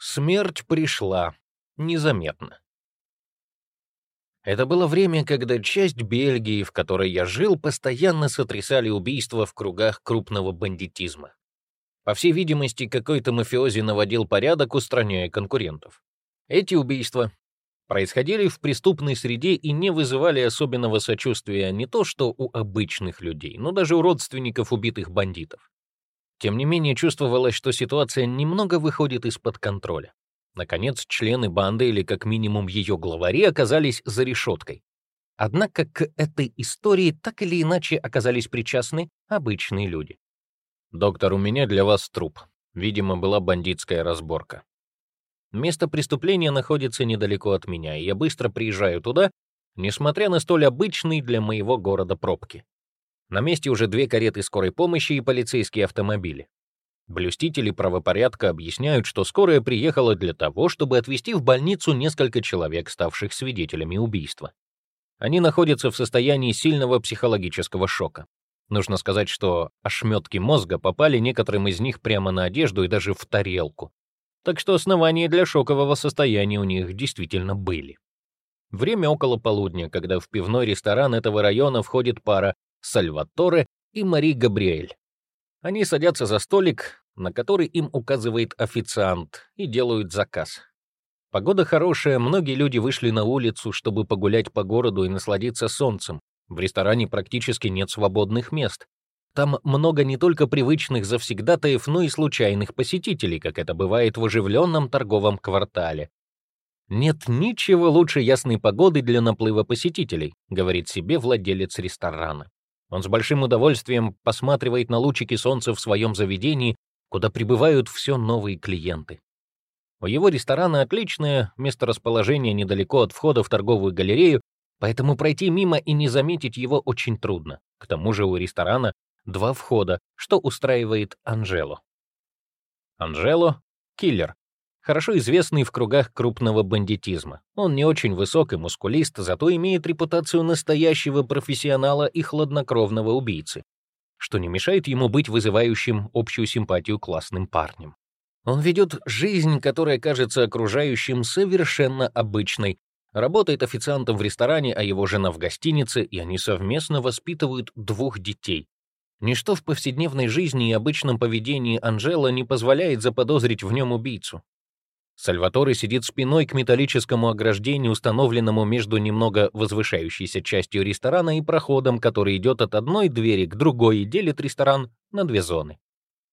Смерть пришла незаметно. Это было время, когда часть Бельгии, в которой я жил, постоянно сотрясали убийства в кругах крупного бандитизма. По всей видимости, какой-то мафиози наводил порядок, устраняя конкурентов. Эти убийства происходили в преступной среде и не вызывали особенного сочувствия не то что у обычных людей, но даже у родственников убитых бандитов. Тем не менее, чувствовалось, что ситуация немного выходит из-под контроля. Наконец, члены банды или как минимум ее главари оказались за решеткой. Однако к этой истории так или иначе оказались причастны обычные люди. «Доктор, у меня для вас труп. Видимо, была бандитская разборка. Место преступления находится недалеко от меня, и я быстро приезжаю туда, несмотря на столь обычные для моего города пробки. На месте уже две кареты скорой помощи и полицейские автомобили. Блюстители правопорядка объясняют, что скорая приехала для того, чтобы отвезти в больницу несколько человек, ставших свидетелями убийства. Они находятся в состоянии сильного психологического шока. Нужно сказать, что ошметки мозга попали некоторым из них прямо на одежду и даже в тарелку. Так что основания для шокового состояния у них действительно были. Время около полудня, когда в пивной ресторан этого района входит пара Сальваторе и Мари Габриэль. Они садятся за столик, на который им указывает официант, и делают заказ. Погода хорошая, многие люди вышли на улицу, чтобы погулять по городу и насладиться солнцем. В ресторане практически нет свободных мест. Там много не только привычных завсегдатаев, но и случайных посетителей, как это бывает в оживленном торговом квартале. «Нет ничего лучше ясной погоды для наплыва посетителей», говорит себе владелец ресторана. Он с большим удовольствием посматривает на лучики солнца в своем заведении, куда прибывают все новые клиенты. У его ресторана отличное месторасположение недалеко от входа в торговую галерею, поэтому пройти мимо и не заметить его очень трудно. К тому же у ресторана два входа, что устраивает Анжело. Анжело — киллер, хорошо известный в кругах крупного бандитизма. Он не очень высок и мускулист, зато имеет репутацию настоящего профессионала и хладнокровного убийцы, что не мешает ему быть вызывающим общую симпатию классным парнем. Он ведет жизнь, которая кажется окружающим совершенно обычной, работает официантом в ресторане, а его жена в гостинице, и они совместно воспитывают двух детей. Ничто в повседневной жизни и обычном поведении Анжела не позволяет заподозрить в нем убийцу. Сальваторе сидит спиной к металлическому ограждению, установленному между немного возвышающейся частью ресторана и проходом, который идет от одной двери к другой и делит ресторан на две зоны.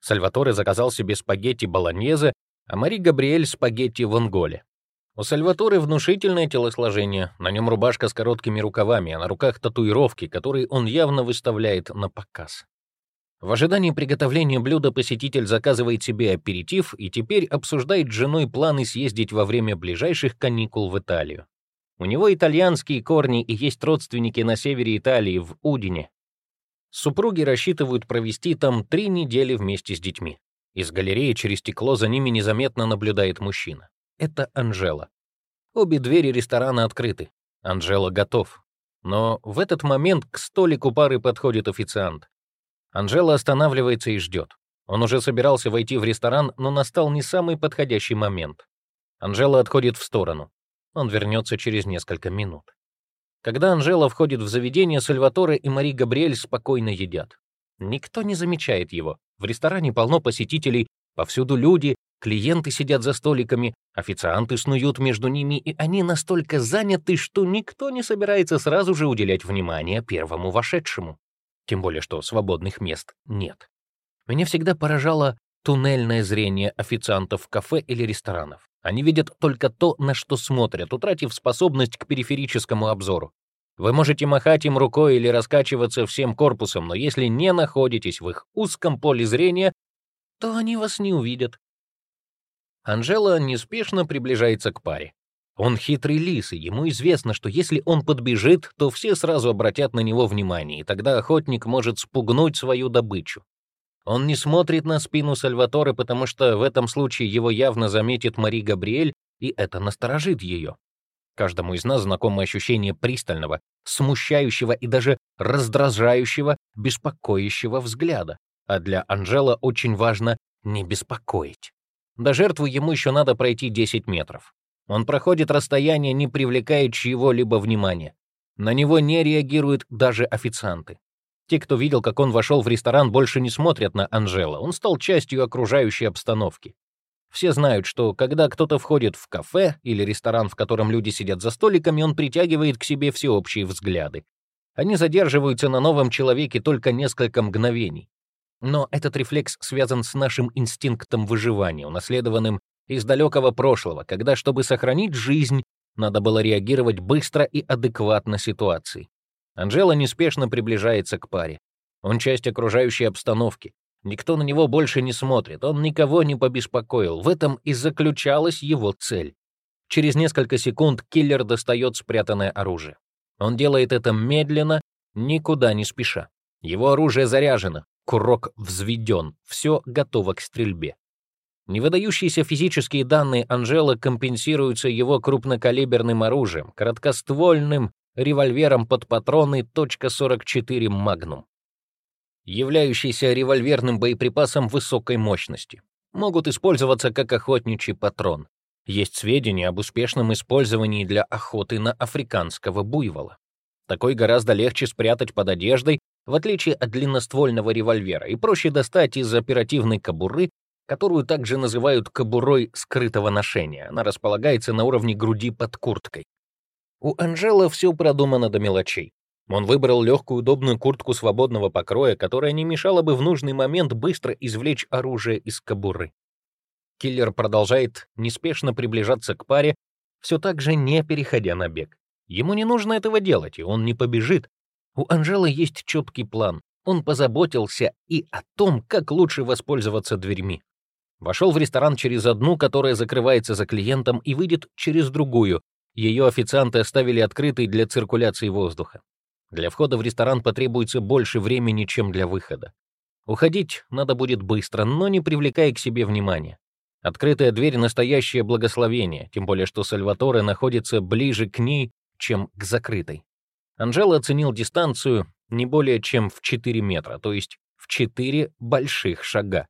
Сальваторе заказал себе спагетти болоньезе, а Мари Габриэль — спагетти в анголе. У Сальваторе внушительное телосложение, на нем рубашка с короткими рукавами, а на руках татуировки, которые он явно выставляет на показ. В ожидании приготовления блюда посетитель заказывает себе аперитив и теперь обсуждает с женой планы съездить во время ближайших каникул в Италию. У него итальянские корни и есть родственники на севере Италии, в Удине. Супруги рассчитывают провести там три недели вместе с детьми. Из галереи через стекло за ними незаметно наблюдает мужчина. Это Анжела. Обе двери ресторана открыты. Анжела готов. Но в этот момент к столику пары подходит официант. Анжела останавливается и ждет. Он уже собирался войти в ресторан, но настал не самый подходящий момент. Анжела отходит в сторону. Он вернется через несколько минут. Когда Анжела входит в заведение, Сальваторе и Мари Габриэль спокойно едят. Никто не замечает его. В ресторане полно посетителей, повсюду люди, клиенты сидят за столиками, официанты снуют между ними, и они настолько заняты, что никто не собирается сразу же уделять внимание первому вошедшему тем более что свободных мест нет. Меня всегда поражало туннельное зрение официантов кафе или ресторанов. Они видят только то, на что смотрят, утратив способность к периферическому обзору. Вы можете махать им рукой или раскачиваться всем корпусом, но если не находитесь в их узком поле зрения, то они вас не увидят. Анжела неспешно приближается к паре. Он хитрый лис, и ему известно, что если он подбежит, то все сразу обратят на него внимание, и тогда охотник может спугнуть свою добычу. Он не смотрит на спину Сальваторе, потому что в этом случае его явно заметит Мари Габриэль, и это насторожит ее. Каждому из нас знакомо ощущение пристального, смущающего и даже раздражающего, беспокоящего взгляда. А для Анжела очень важно не беспокоить. До жертвы ему еще надо пройти 10 метров. Он проходит расстояние, не привлекая чьего-либо внимания. На него не реагируют даже официанты. Те, кто видел, как он вошел в ресторан, больше не смотрят на Анжела. Он стал частью окружающей обстановки. Все знают, что когда кто-то входит в кафе или ресторан, в котором люди сидят за столиками, он притягивает к себе всеобщие взгляды. Они задерживаются на новом человеке только несколько мгновений. Но этот рефлекс связан с нашим инстинктом выживания, унаследованным из далекого прошлого, когда, чтобы сохранить жизнь, надо было реагировать быстро и адекватно ситуации. Анжела неспешно приближается к паре. Он часть окружающей обстановки. Никто на него больше не смотрит, он никого не побеспокоил. В этом и заключалась его цель. Через несколько секунд киллер достает спрятанное оружие. Он делает это медленно, никуда не спеша. Его оружие заряжено, курок взведен, все готово к стрельбе. Невыдающиеся физические данные Анжела компенсируются его крупнокалиберным оружием, короткоствольным револьвером под патроны .44 Magnum являющийся револьверным боеприпасом высокой мощности. Могут использоваться как охотничий патрон. Есть сведения об успешном использовании для охоты на африканского буйвола. Такой гораздо легче спрятать под одеждой, в отличие от длинноствольного револьвера, и проще достать из оперативной кобуры, которую также называют кобурой скрытого ношения. Она располагается на уровне груди под курткой. У Анжела все продумано до мелочей. Он выбрал легкую удобную куртку свободного покроя, которая не мешала бы в нужный момент быстро извлечь оружие из кобуры. Киллер продолжает неспешно приближаться к паре, все так же не переходя на бег. Ему не нужно этого делать, и он не побежит. У Анжелы есть четкий план. Он позаботился и о том, как лучше воспользоваться дверьми. Вошел в ресторан через одну, которая закрывается за клиентом, и выйдет через другую. Ее официанты оставили открытой для циркуляции воздуха. Для входа в ресторан потребуется больше времени, чем для выхода. Уходить надо будет быстро, но не привлекая к себе внимания. Открытая дверь — настоящее благословение, тем более что Сальваторе находится ближе к ней, чем к закрытой. Анжела оценил дистанцию не более чем в 4 метра, то есть в 4 больших шага.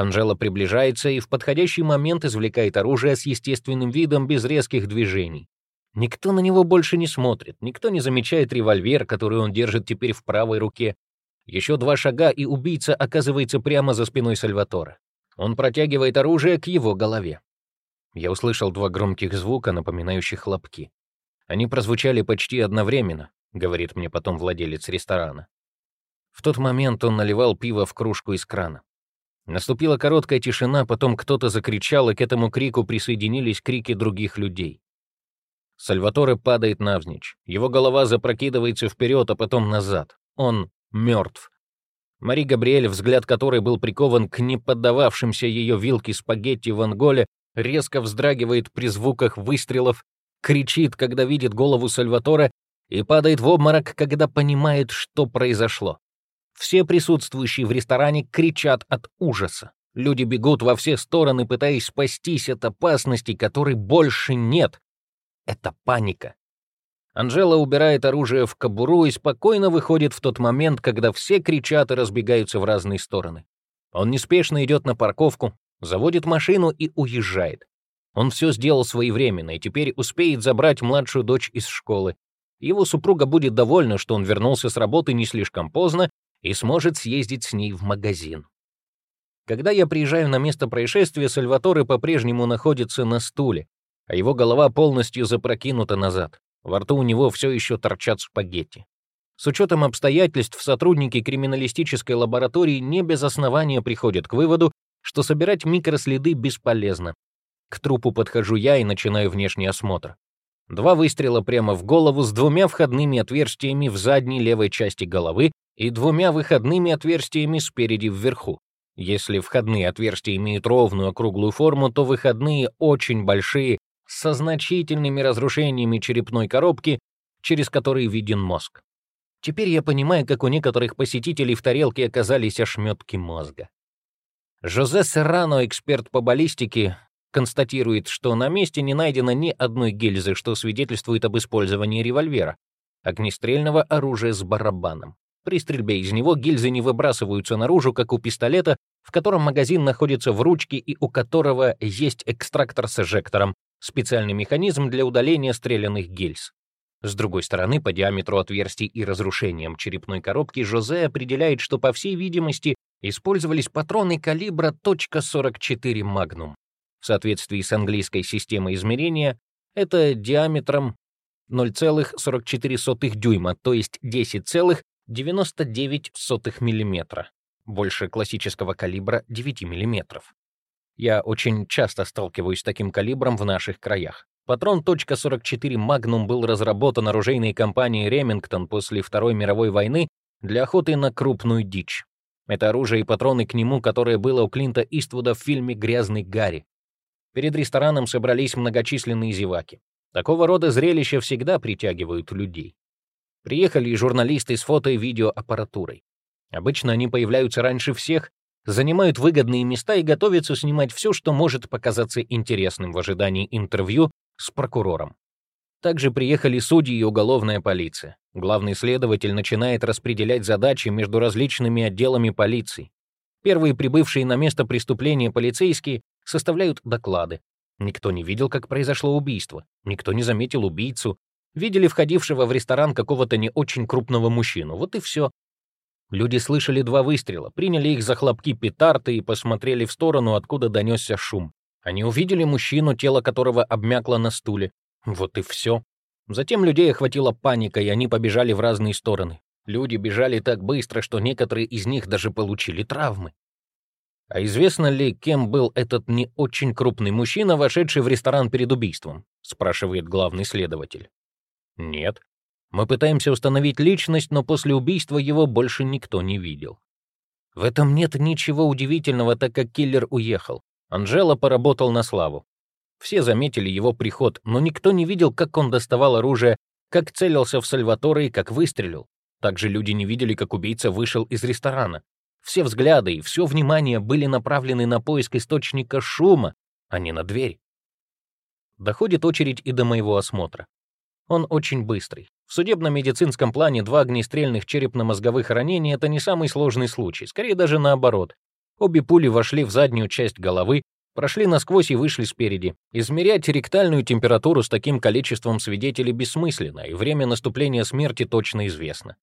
Анжела приближается и в подходящий момент извлекает оружие с естественным видом без резких движений. Никто на него больше не смотрит, никто не замечает револьвер, который он держит теперь в правой руке. Еще два шага, и убийца оказывается прямо за спиной Сальватора. Он протягивает оружие к его голове. Я услышал два громких звука, напоминающих хлопки. Они прозвучали почти одновременно, говорит мне потом владелец ресторана. В тот момент он наливал пиво в кружку из крана. Наступила короткая тишина, потом кто-то закричал, и к этому крику присоединились крики других людей. Сальваторе падает навзничь. Его голова запрокидывается вперед, а потом назад. Он мертв. Мари Габриэль, взгляд которой был прикован к неподдававшимся ее вилке спагетти в Анголе, резко вздрагивает при звуках выстрелов, кричит, когда видит голову Сальваторе, и падает в обморок, когда понимает, что произошло. Все присутствующие в ресторане кричат от ужаса. Люди бегут во все стороны, пытаясь спастись от опасности, которой больше нет. Это паника. Анжела убирает оружие в кобуру и спокойно выходит в тот момент, когда все кричат и разбегаются в разные стороны. Он неспешно идет на парковку, заводит машину и уезжает. Он все сделал своевременно и теперь успеет забрать младшую дочь из школы. Его супруга будет довольна, что он вернулся с работы не слишком поздно и сможет съездить с ней в магазин. Когда я приезжаю на место происшествия, Сальваторе по-прежнему находится на стуле, а его голова полностью запрокинута назад. Во рту у него все еще торчат спагетти. С учетом обстоятельств, сотрудники криминалистической лаборатории не без основания приходят к выводу, что собирать микроследы бесполезно. К трупу подхожу я и начинаю внешний осмотр. Два выстрела прямо в голову с двумя входными отверстиями в задней левой части головы и двумя выходными отверстиями спереди вверху. Если входные отверстия имеют ровную округлую форму, то выходные очень большие со значительными разрушениями черепной коробки, через которые виден мозг. Теперь я понимаю, как у некоторых посетителей в тарелке оказались ошметки мозга. Жозе Серрано, эксперт по баллистике, констатирует, что на месте не найдено ни одной гильзы, что свидетельствует об использовании револьвера, огнестрельного оружия с барабаном. При стрельбе из него гильзы не выбрасываются наружу, как у пистолета, в котором магазин находится в ручке и у которого есть экстрактор с эжектором, специальный механизм для удаления стрелянных гильз. С другой стороны, по диаметру отверстий и разрушениям черепной коробки Жозе определяет, что, по всей видимости, использовались патроны калибра .44 Magnum. В соответствии с английской системой измерения, это диаметром 0,44 дюйма, то есть 10,99 мм, больше классического калибра 9 мм. Я очень часто сталкиваюсь с таким калибром в наших краях. Патрон .44 Magnum был разработан оружейной компанией Ремингтон после Второй мировой войны для охоты на крупную дичь. Это оружие и патроны к нему, которое было у Клинта Иствуда в фильме «Грязный Гарри». Перед рестораном собрались многочисленные зеваки. Такого рода зрелища всегда притягивают людей. Приехали и журналисты с фото- и видеоаппаратурой. Обычно они появляются раньше всех, занимают выгодные места и готовятся снимать все, что может показаться интересным в ожидании интервью с прокурором. Также приехали судьи и уголовная полиция. Главный следователь начинает распределять задачи между различными отделами полиции. Первые прибывшие на место преступления полицейские составляют доклады. Никто не видел, как произошло убийство. Никто не заметил убийцу. Видели входившего в ресторан какого-то не очень крупного мужчину. Вот и все. Люди слышали два выстрела, приняли их за хлопки петарды и посмотрели в сторону, откуда донесся шум. Они увидели мужчину, тело которого обмякло на стуле. Вот и все. Затем людей охватила паника, и они побежали в разные стороны. Люди бежали так быстро, что некоторые из них даже получили травмы. А известно ли, кем был этот не очень крупный мужчина, вошедший в ресторан перед убийством? спрашивает главный следователь. Нет. Мы пытаемся установить личность, но после убийства его больше никто не видел. В этом нет ничего удивительного, так как киллер уехал. Анжела поработал на славу. Все заметили его приход, но никто не видел, как он доставал оружие, как целился в Сальваторе и как выстрелил. Также люди не видели, как убийца вышел из ресторана. Все взгляды и все внимание были направлены на поиск источника шума, а не на дверь. Доходит очередь и до моего осмотра. Он очень быстрый. В судебно-медицинском плане два огнестрельных черепно-мозговых ранения — это не самый сложный случай, скорее даже наоборот. Обе пули вошли в заднюю часть головы, прошли насквозь и вышли спереди. Измерять ректальную температуру с таким количеством свидетелей бессмысленно, и время наступления смерти точно известно.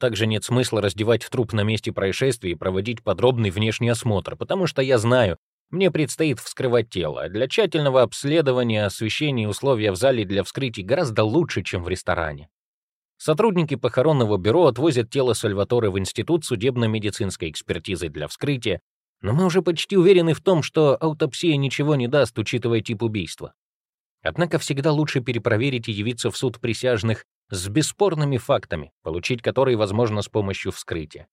Также нет смысла раздевать труп на месте происшествия и проводить подробный внешний осмотр, потому что я знаю, мне предстоит вскрывать тело, для тщательного обследования, освещения и условия в зале для вскрытий гораздо лучше, чем в ресторане. Сотрудники похоронного бюро отвозят тело Сальваторе в Институт судебно-медицинской экспертизы для вскрытия, но мы уже почти уверены в том, что аутопсия ничего не даст, учитывая тип убийства. Однако всегда лучше перепроверить и явиться в суд присяжных с бесспорными фактами, получить которые возможно с помощью вскрытия.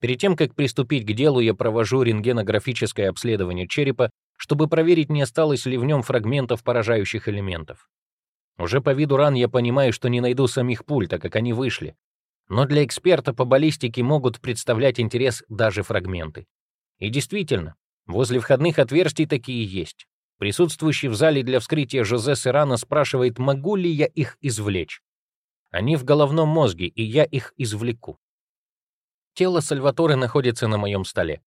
Перед тем, как приступить к делу, я провожу рентгенографическое обследование черепа, чтобы проверить, не осталось ли в нем фрагментов поражающих элементов. Уже по виду ран я понимаю, что не найду самих пуль, так как они вышли. Но для эксперта по баллистике могут представлять интерес даже фрагменты. И действительно, возле входных отверстий такие есть. Присутствующий в зале для вскрытия Жозе Серрано спрашивает, могу ли я их извлечь. Они в головном мозге, и я их извлеку. Тело Сальваторе находится на моем столе.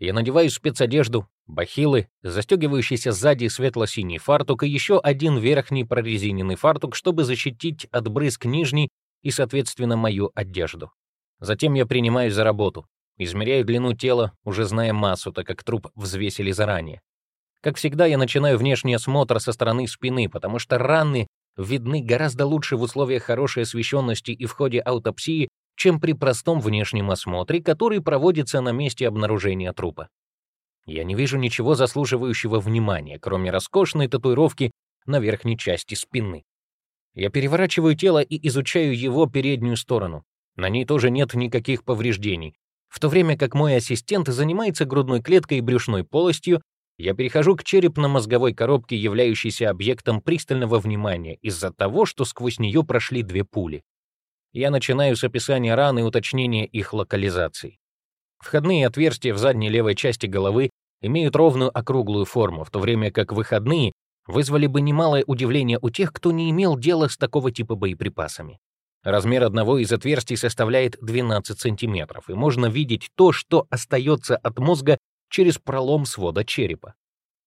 Я надеваю спецодежду, бахилы, застегивающийся сзади светло-синий фартук и еще один верхний прорезиненный фартук, чтобы защитить от брызг нижний и, соответственно, мою одежду. Затем я принимаюсь за работу. Измеряю длину тела, уже зная массу, так как труп взвесили заранее. Как всегда, я начинаю внешний осмотр со стороны спины, потому что раны видны гораздо лучше в условиях хорошей освещенности и в ходе аутопсии, чем при простом внешнем осмотре, который проводится на месте обнаружения трупа. Я не вижу ничего заслуживающего внимания, кроме роскошной татуировки на верхней части спины. Я переворачиваю тело и изучаю его переднюю сторону. На ней тоже нет никаких повреждений. В то время как мой ассистент занимается грудной клеткой и брюшной полостью, я перехожу к черепно-мозговой коробке, являющейся объектом пристального внимания из-за того, что сквозь нее прошли две пули. Я начинаю с описания ран и уточнения их локализации. Входные отверстия в задней левой части головы имеют ровную округлую форму, в то время как выходные вызвали бы немалое удивление у тех, кто не имел дела с такого типа боеприпасами. Размер одного из отверстий составляет 12 сантиметров, и можно видеть то, что остается от мозга через пролом свода черепа.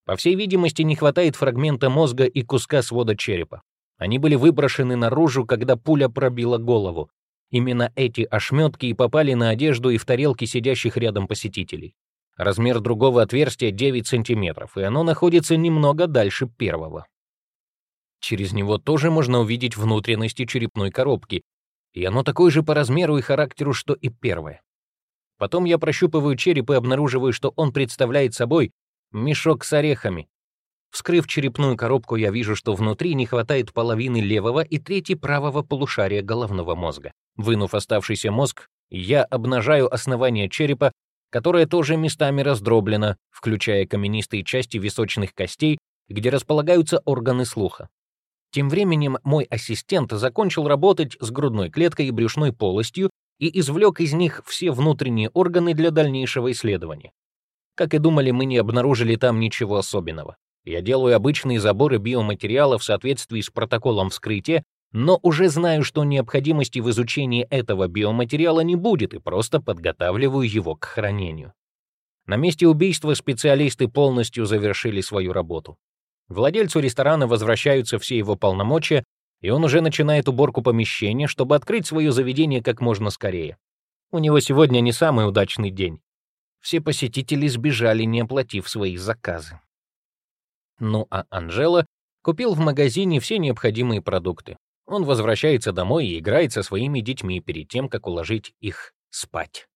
По всей видимости, не хватает фрагмента мозга и куска свода черепа. Они были выброшены наружу, когда пуля пробила голову. Именно эти ошметки и попали на одежду и в тарелки сидящих рядом посетителей. Размер другого отверстия 9 сантиметров, и оно находится немного дальше первого. Через него тоже можно увидеть внутренности черепной коробки, и оно такое же по размеру и характеру, что и первое. Потом я прощупываю череп и обнаруживаю, что он представляет собой мешок с орехами. Вскрыв черепную коробку, я вижу, что внутри не хватает половины левого и трети правого полушария головного мозга. Вынув оставшийся мозг, я обнажаю основание черепа, которое тоже местами раздроблено, включая каменистые части височных костей, где располагаются органы слуха. Тем временем мой ассистент закончил работать с грудной клеткой и брюшной полостью и извлек из них все внутренние органы для дальнейшего исследования. Как и думали, мы не обнаружили там ничего особенного. Я делаю обычные заборы биоматериала в соответствии с протоколом вскрытия, но уже знаю, что необходимости в изучении этого биоматериала не будет, и просто подготавливаю его к хранению. На месте убийства специалисты полностью завершили свою работу. Владельцу ресторана возвращаются все его полномочия, и он уже начинает уборку помещения, чтобы открыть свое заведение как можно скорее. У него сегодня не самый удачный день. Все посетители сбежали, не оплатив свои заказы. Ну а Анжела купил в магазине все необходимые продукты. Он возвращается домой и играет со своими детьми перед тем, как уложить их спать.